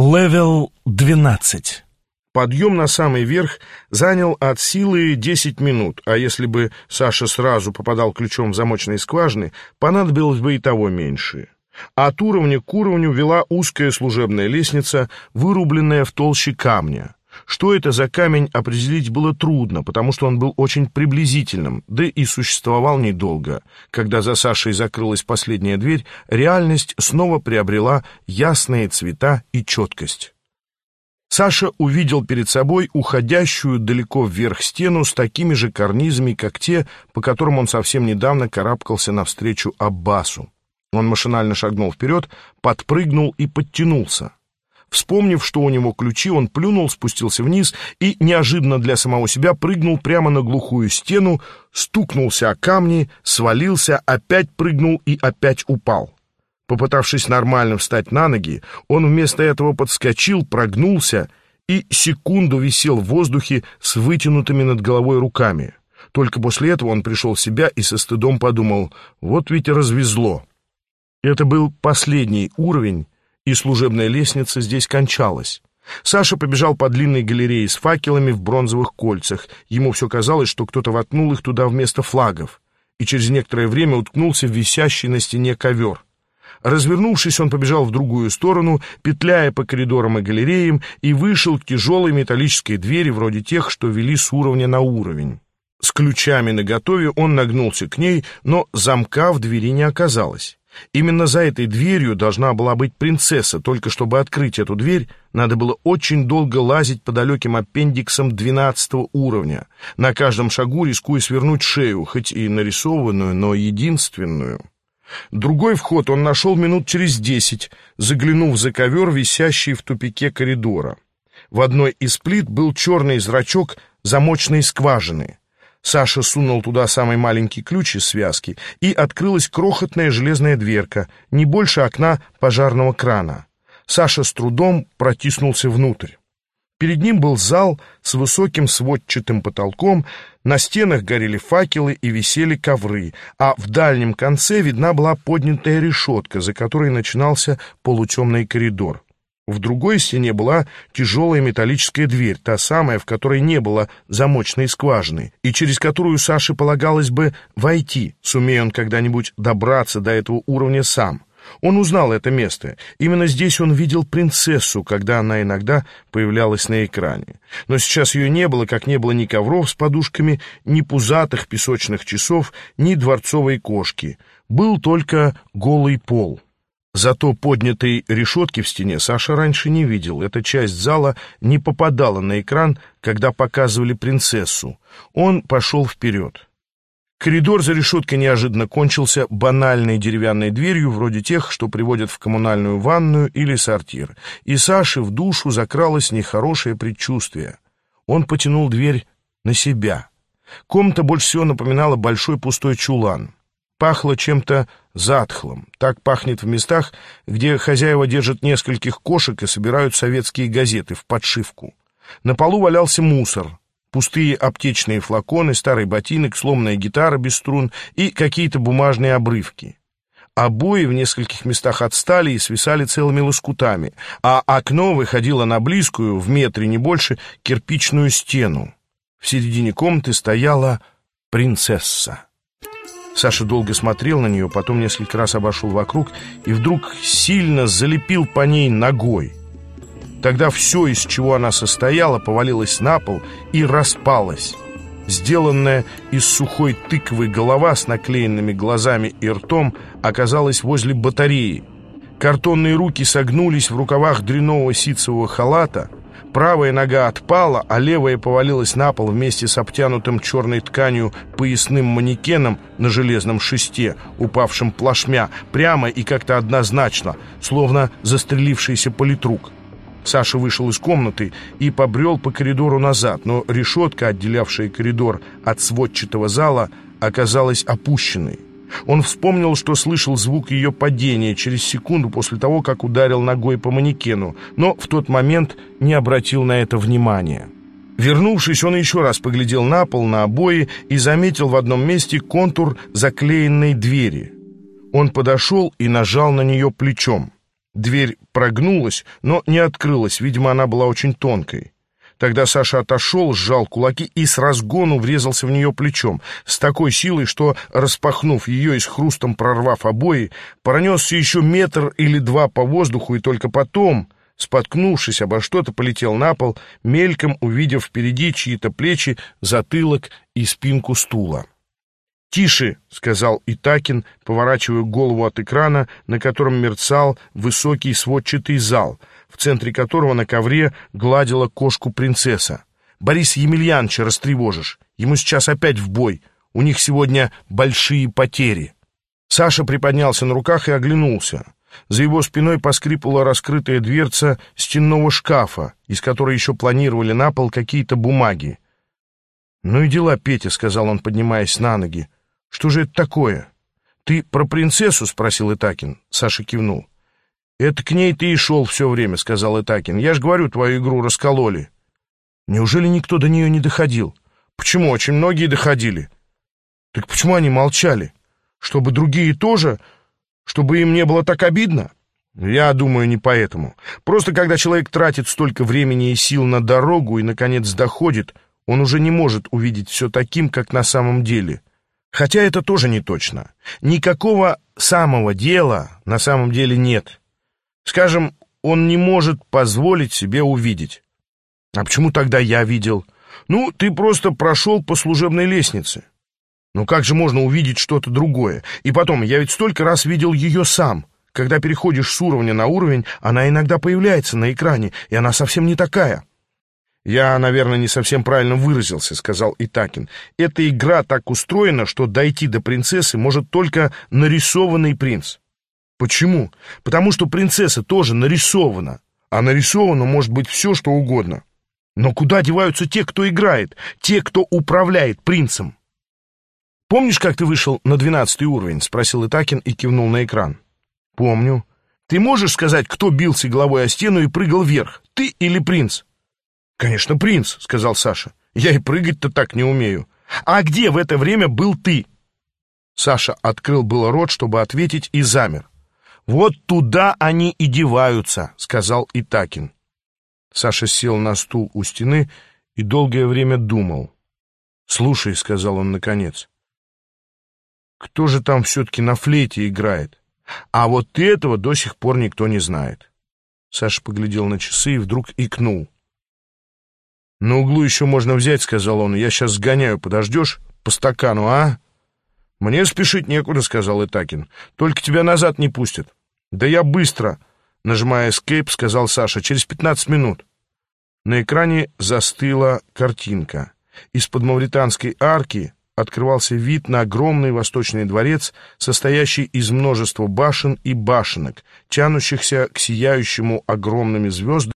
Левел 12 Подъем на самый верх занял от силы 10 минут, а если бы Саша сразу попадал ключом в замочные скважины, понадобилось бы и того меньше. От уровня к уровню вела узкая служебная лестница, вырубленная в толще камня. Что это за камень, определить было трудно, потому что он был очень приблизительным, да и существовал недолго. Когда за Сашей закрылась последняя дверь, реальность снова приобрела ясные цвета и четкость. Саша увидел перед собой уходящую далеко вверх стену с такими же карнизами, как те, по которым он совсем недавно карабкался навстречу Аббасу. Он машинально шагнул вперед, подпрыгнул и подтянулся. Вспомнив, что у него ключи, он плюнул, спустился вниз и, неожиданно для самого себя, прыгнул прямо на глухую стену, стукнулся о камни, свалился, опять прыгнул и опять упал. Попытавшись нормально встать на ноги, он вместо этого подскочил, прогнулся и секунду висел в воздухе с вытянутыми над головой руками. Только после этого он пришел в себя и со стыдом подумал, вот ведь развезло. Это был последний уровень, и служебная лестница здесь кончалась. Саша побежал по длинной галерее с факелами в бронзовых кольцах. Ему все казалось, что кто-то воткнул их туда вместо флагов. И через некоторое время уткнулся в висящий на стене ковер. Развернувшись, он побежал в другую сторону, петляя по коридорам и галереям, и вышел к тяжелой металлической двери, вроде тех, что вели с уровня на уровень. С ключами наготове он нагнулся к ней, но замка в двери не оказалось. Именно за этой дверью должна была быть принцесса, только чтобы открыть эту дверь, надо было очень долго лазить по далеким аппендиксам двенадцатого уровня, на каждом шагу рискуя свернуть шею, хоть и нарисованную, но единственную. Другой вход он нашел минут через десять, заглянув за ковер, висящий в тупике коридора. В одной из плит был черный зрачок замочной скважины. Саша сунул туда самый маленький ключ из связки, и открылась крохотная железная дверка, не больше окна пожарного крана. Саша с трудом протиснулся внутрь. Перед ним был зал с высоким сводчатым потолком, на стенах горели факелы и висели ковры, а в дальнем конце видна была поднятая решетка, за которой начинался полутемный коридор. В другой стене была тяжелая металлическая дверь, та самая, в которой не было замочной скважины, и через которую Саше полагалось бы войти, сумея он когда-нибудь добраться до этого уровня сам. Он узнал это место. Именно здесь он видел принцессу, когда она иногда появлялась на экране. Но сейчас ее не было, как не было ни ковров с подушками, ни пузатых песочных часов, ни дворцовой кошки. Был только голый пол. Зато поднятой решетки в стене Саша раньше не видел. Эта часть зала не попадала на экран, когда показывали принцессу. Он пошел вперед. Коридор за решеткой неожиданно кончился банальной деревянной дверью, вроде тех, что приводят в коммунальную ванную или сортир. И Саше в душу закралось нехорошее предчувствие. Он потянул дверь на себя. Комната больше всего напоминала большой пустой чулан. Пахло чем-то затхлым. Так пахнет в местах, где хозяева держат нескольких кошек и собирают советские газеты в подшивку. На полу валялся мусор, пустые аптечные флаконы, старый ботинок, сломанная гитара без струн и какие-то бумажные обрывки. Обои в нескольких местах отстали и свисали целыми лоскутами, а окно выходило на близкую, в метре не больше, кирпичную стену. В середине комнаты стояла принцесса. Саша долго смотрел на нее, потом несколько раз обошел вокруг и вдруг сильно залепил по ней ногой. Тогда все, из чего она состояла, повалилось на пол и распалось. Сделанная из сухой тыквы голова с наклеенными глазами и ртом оказалась возле батареи. Картонные руки согнулись в рукавах дряного ситцевого халата — Правая нога отпала, а левая повалилась на пол вместе с обтянутым черной тканью поясным манекеном на железном шесте, упавшим плашмя, прямо и как-то однозначно, словно застрелившийся политрук. Саша вышел из комнаты и побрел по коридору назад, но решетка, отделявшая коридор от сводчатого зала, оказалась опущенной. Он вспомнил, что слышал звук ее падения через секунду после того, как ударил ногой по манекену, но в тот момент не обратил на это внимания. Вернувшись, он еще раз поглядел на пол, на обои и заметил в одном месте контур заклеенной двери. Он подошел и нажал на нее плечом. Дверь прогнулась, но не открылась, видимо, она была очень тонкой. Тогда Саша отошел, сжал кулаки и с разгону врезался в нее плечом, с такой силой, что, распахнув ее и с хрустом прорвав обои, пронесся еще метр или два по воздуху, и только потом, споткнувшись обо что-то, полетел на пол, мельком увидев впереди чьи-то плечи, затылок и спинку стула. «Тише!» — сказал Итакин, поворачивая голову от экрана, на котором мерцал высокий сводчатый зал, в центре которого на ковре гладила кошку принцесса. «Борис Емельяновича растревожишь. Ему сейчас опять в бой. У них сегодня большие потери». Саша приподнялся на руках и оглянулся. За его спиной поскрипывала раскрытая дверца стенного шкафа, из которой еще планировали на пол какие-то бумаги. «Ну и дела, Петя», — сказал он, поднимаясь на ноги. «Что же это такое?» «Ты про принцессу?» — спросил Итакин. Саша кивнул. «Это к ней ты и шел все время», — сказал Итакин. «Я же говорю, твою игру раскололи». «Неужели никто до нее не доходил?» «Почему? Очень многие доходили». «Так почему они молчали? Чтобы другие тоже? Чтобы им не было так обидно?» «Я думаю, не поэтому. Просто когда человек тратит столько времени и сил на дорогу и, наконец, доходит, он уже не может увидеть все таким, как на самом деле». Хотя это тоже не точно. Никакого самого дела на самом деле нет. Скажем, он не может позволить себе увидеть. А почему тогда я видел? Ну, ты просто прошел по служебной лестнице. Ну как же можно увидеть что-то другое? И потом, я ведь столько раз видел ее сам. Когда переходишь с уровня на уровень, она иногда появляется на экране, и она совсем не такая. «Я, наверное, не совсем правильно выразился», — сказал Итакин. «Эта игра так устроена, что дойти до принцессы может только нарисованный принц». «Почему? Потому что принцесса тоже нарисована, а нарисовано может быть все, что угодно. Но куда деваются те, кто играет, те, кто управляет принцем?» «Помнишь, как ты вышел на двенадцатый уровень?» — спросил Итакин и кивнул на экран. «Помню. Ты можешь сказать, кто бился головой о стену и прыгал вверх, ты или принц?» «Конечно, принц», — сказал Саша. «Я и прыгать-то так не умею. А где в это время был ты?» Саша открыл было рот, чтобы ответить, и замер. «Вот туда они и деваются», — сказал Итакин. Саша сел на стул у стены и долгое время думал. «Слушай», — сказал он наконец, — «кто же там все-таки на флейте играет? А вот этого до сих пор никто не знает». Саша поглядел на часы и вдруг икнул. «На углу еще можно взять», — сказал он. «Я сейчас сгоняю. Подождешь? По стакану, а?» «Мне спешить некуда», — сказал Итакин. «Только тебя назад не пустят». «Да я быстро», — нажимая «Escape», сказал Саша. «Через пятнадцать минут». На экране застыла картинка. Из-под мавританской арки открывался вид на огромный восточный дворец, состоящий из множества башен и башенок, тянущихся к сияющему огромными звездами,